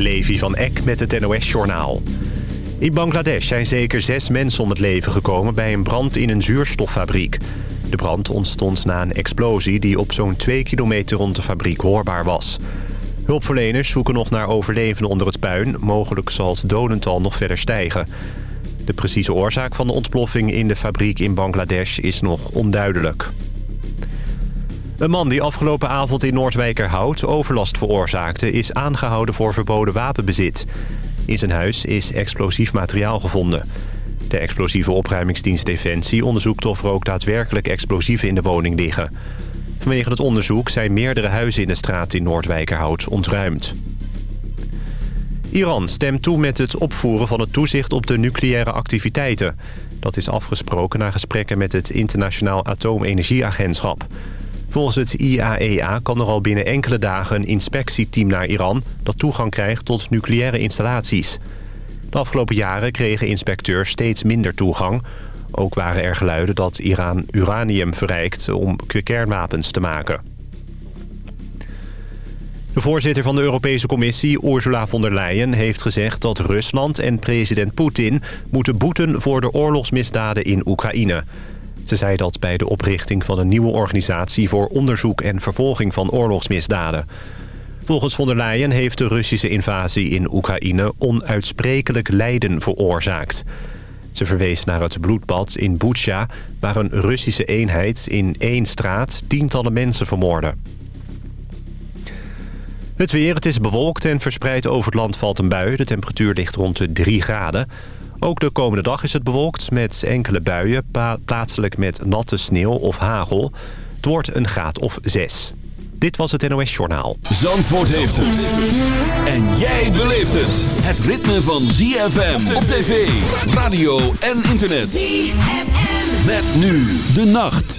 Levi van Eck met het NOS-journaal. In Bangladesh zijn zeker zes mensen om het leven gekomen... bij een brand in een zuurstoffabriek. De brand ontstond na een explosie... die op zo'n twee kilometer rond de fabriek hoorbaar was. Hulpverleners zoeken nog naar overlevenden onder het puin. Mogelijk zal het dodental nog verder stijgen. De precieze oorzaak van de ontploffing in de fabriek in Bangladesh is nog onduidelijk. Een man die afgelopen avond in Noordwijkerhout overlast veroorzaakte... is aangehouden voor verboden wapenbezit. In zijn huis is explosief materiaal gevonden. De explosieve opruimingsdienst Defensie onderzoekt of er ook daadwerkelijk explosieven in de woning liggen. Vanwege het onderzoek zijn meerdere huizen in de straat in Noordwijkerhout ontruimd. Iran stemt toe met het opvoeren van het toezicht op de nucleaire activiteiten. Dat is afgesproken na gesprekken met het Internationaal Atoomenergieagentschap. Volgens het IAEA e kan er al binnen enkele dagen een inspectieteam naar Iran... dat toegang krijgt tot nucleaire installaties. De afgelopen jaren kregen inspecteurs steeds minder toegang. Ook waren er geluiden dat Iran uranium verrijkt om kernwapens te maken. De voorzitter van de Europese Commissie, Ursula von der Leyen... heeft gezegd dat Rusland en president Poetin moeten boeten... voor de oorlogsmisdaden in Oekraïne... Ze zei dat bij de oprichting van een nieuwe organisatie... voor onderzoek en vervolging van oorlogsmisdaden. Volgens von der Leyen heeft de Russische invasie in Oekraïne... onuitsprekelijk lijden veroorzaakt. Ze verwees naar het bloedbad in Butsja... waar een Russische eenheid in één straat tientallen mensen vermoordde. Het weer, het is bewolkt en verspreid over het land valt een bui. De temperatuur ligt rond de 3 graden. Ook de komende dag is het bewolkt met enkele buien, plaatselijk met natte sneeuw of hagel. Het wordt een graad of 6. Dit was het NOS Journaal. Zandvoort heeft het. En jij beleeft het. Het ritme van ZFM op tv, radio en internet. ZFM. Met nu de nacht.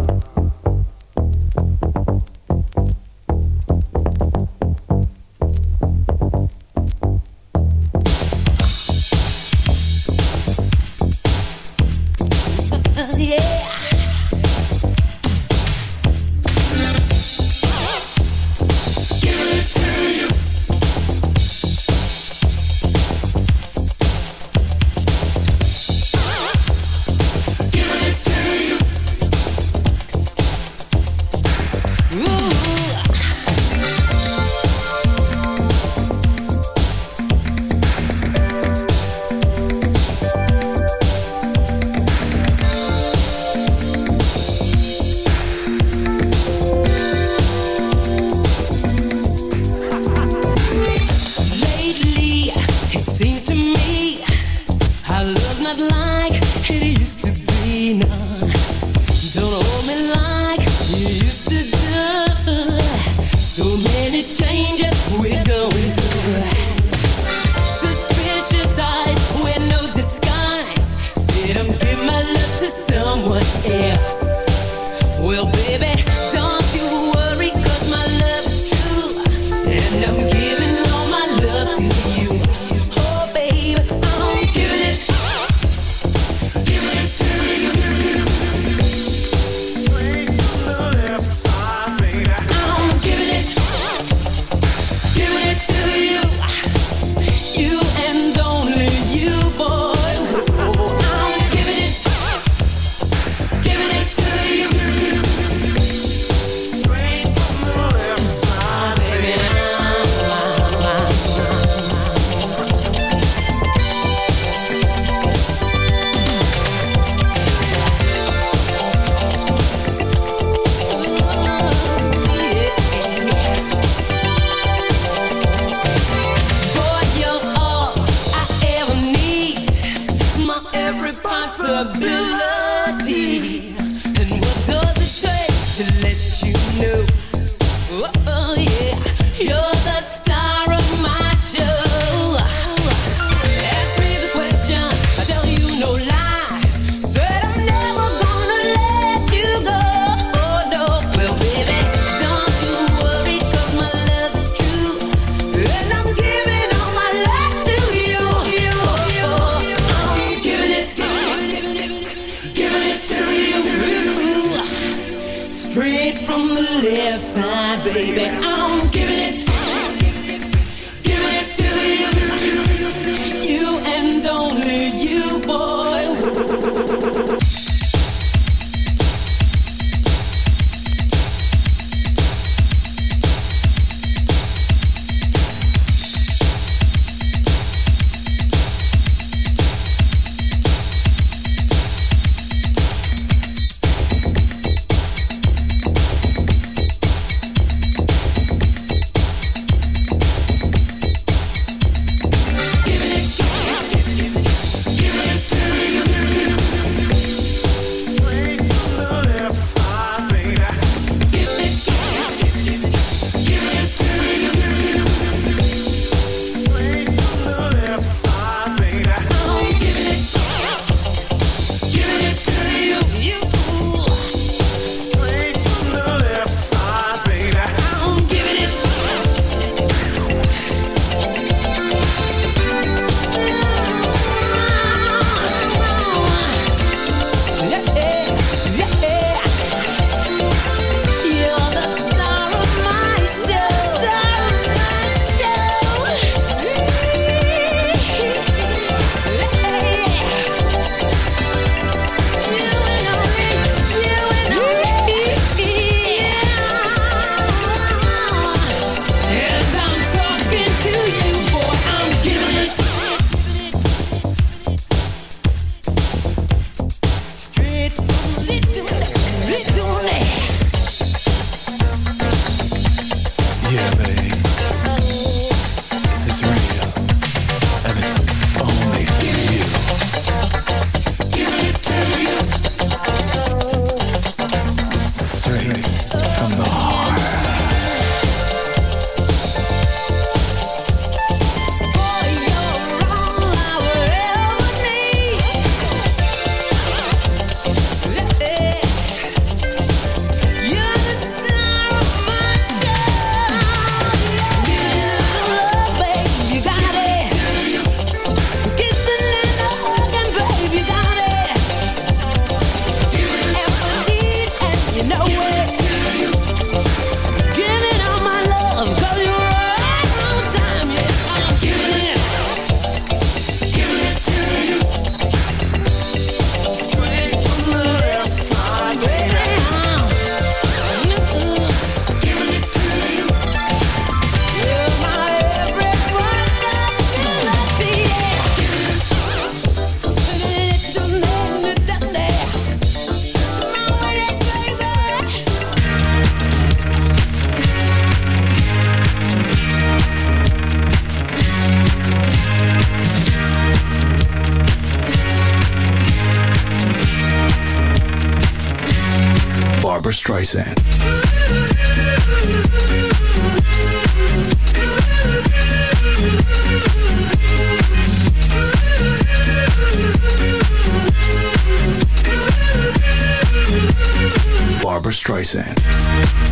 Streisand.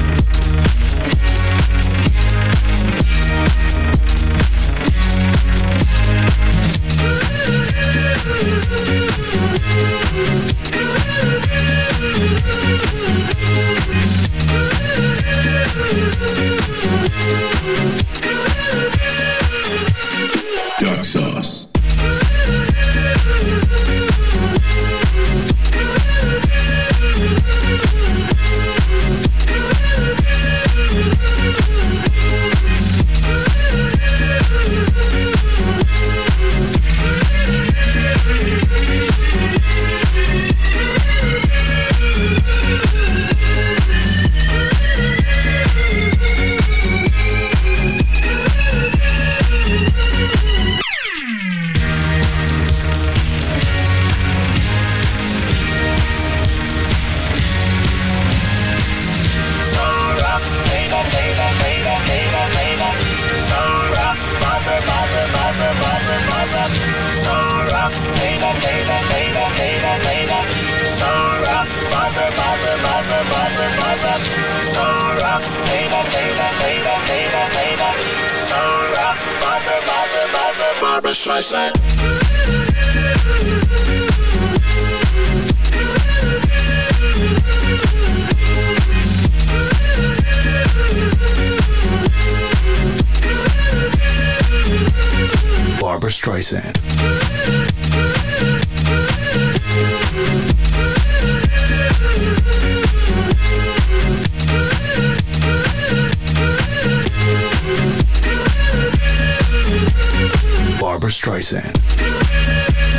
Dark Do it.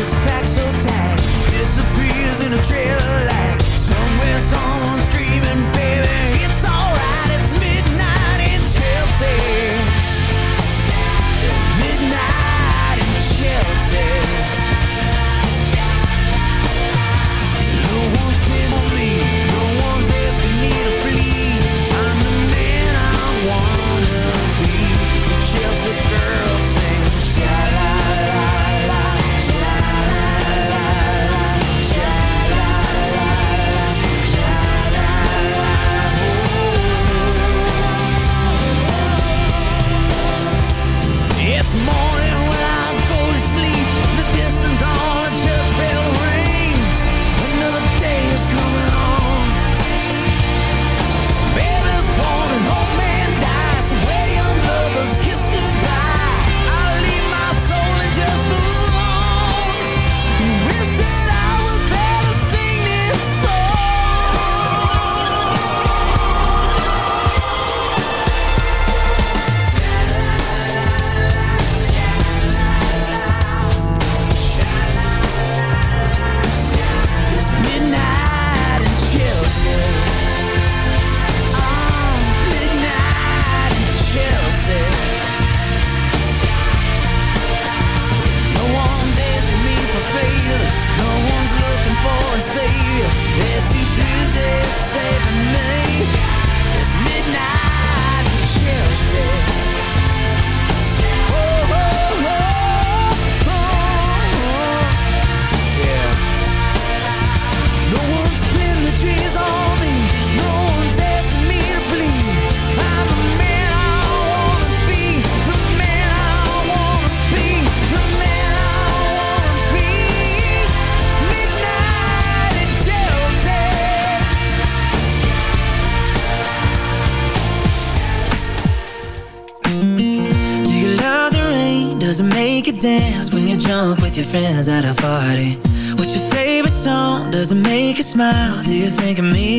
That's packed so tight disappears in a trail of light. Somewhere someone's dreaming, baby. It's alright, it's midnight in Chelsea. Midnight in Chelsea. Does it make you smile? Do you think of me?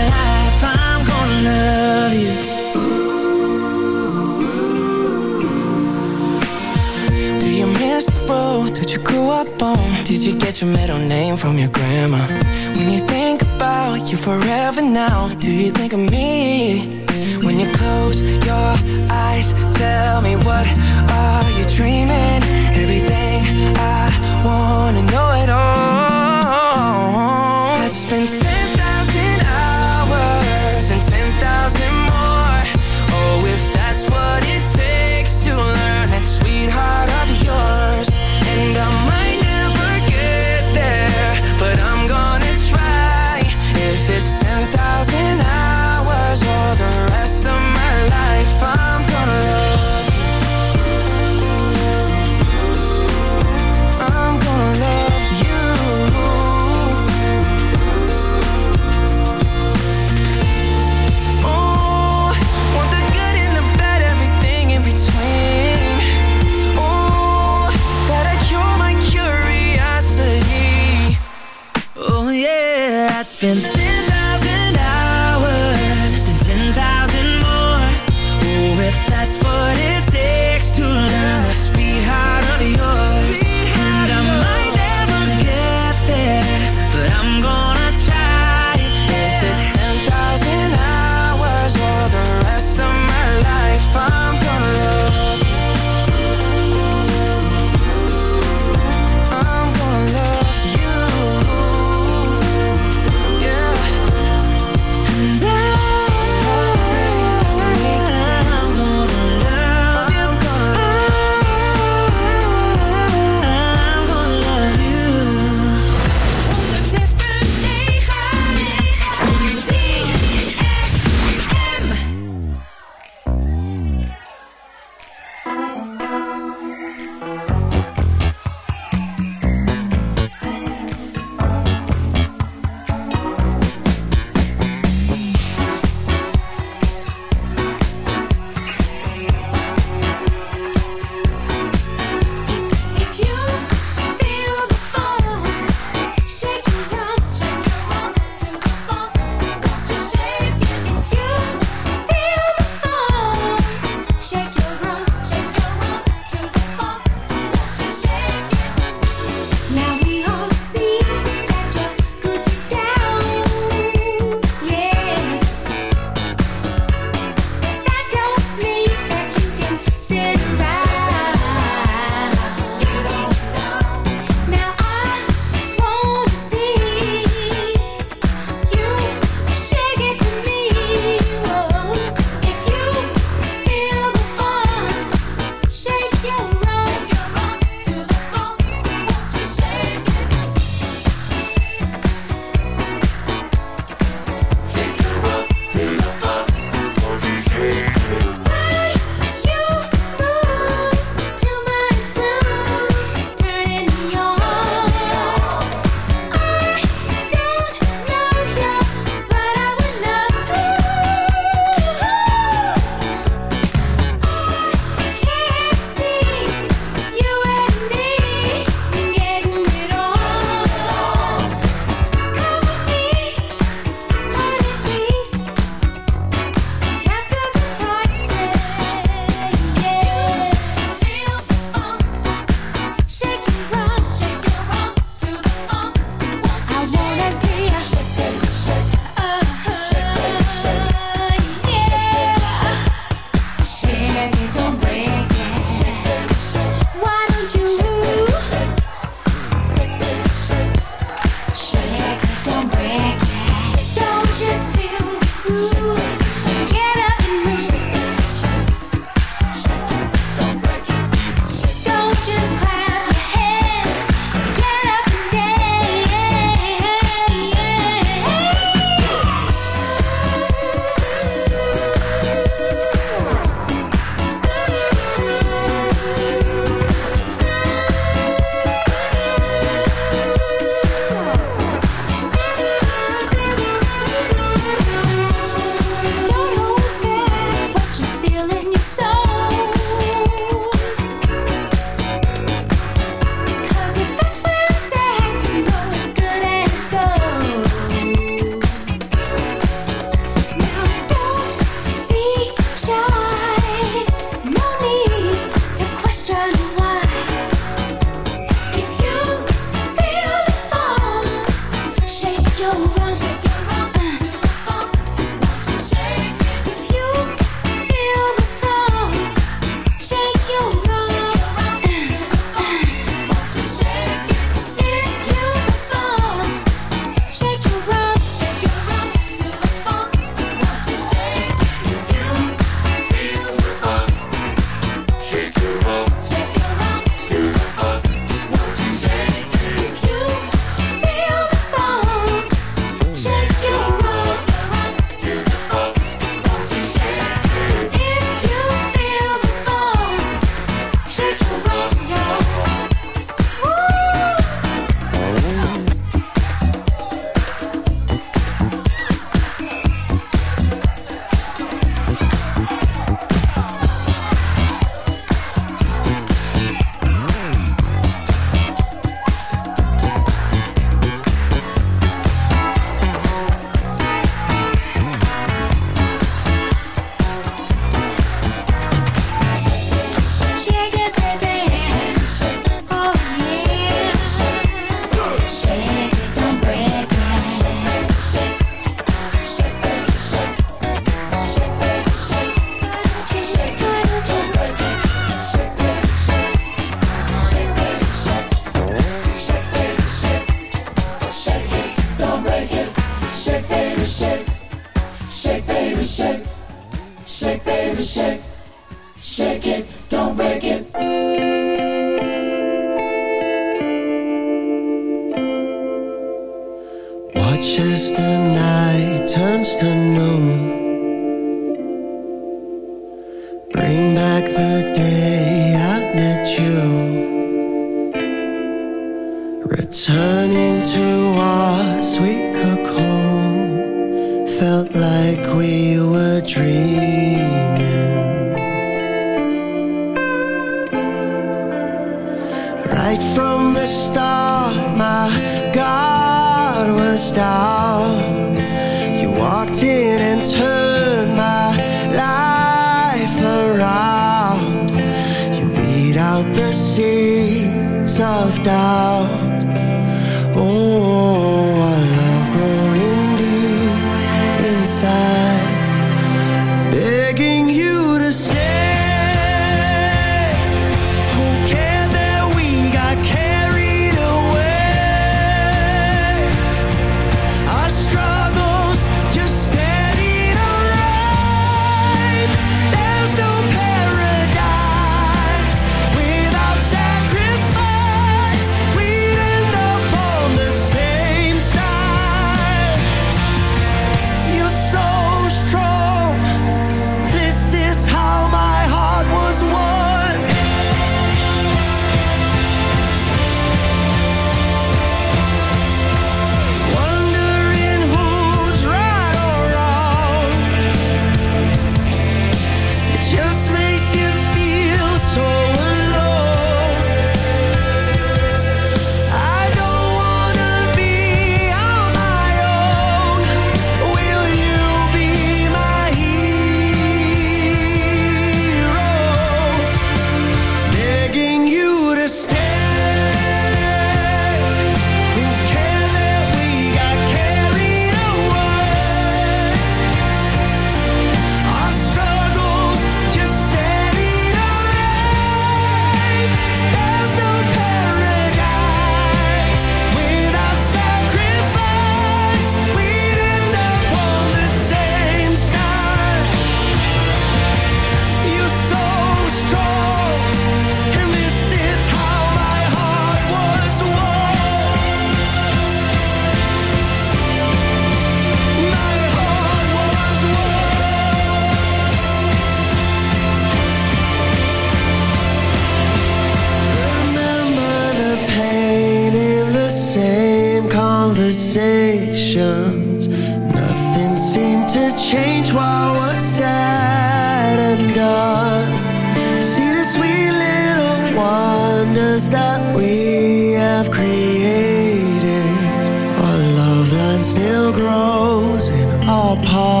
apart.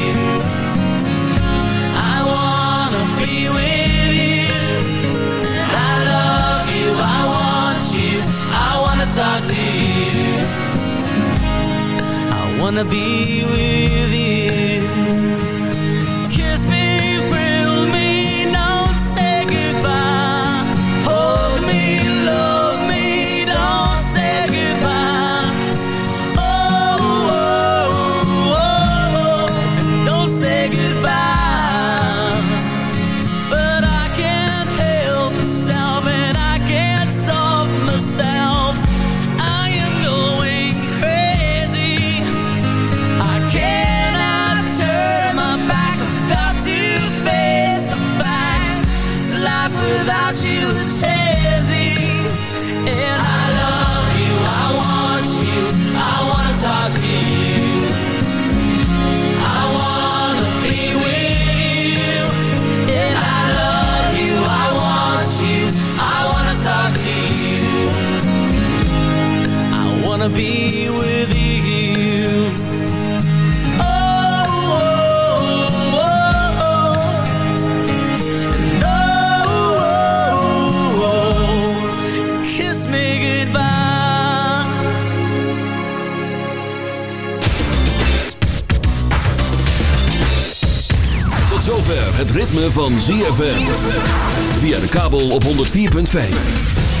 wanna be with you. wanna be with you. Oh, oh, oh, Tot zover het ritme van ZFM via de kabel op 104.5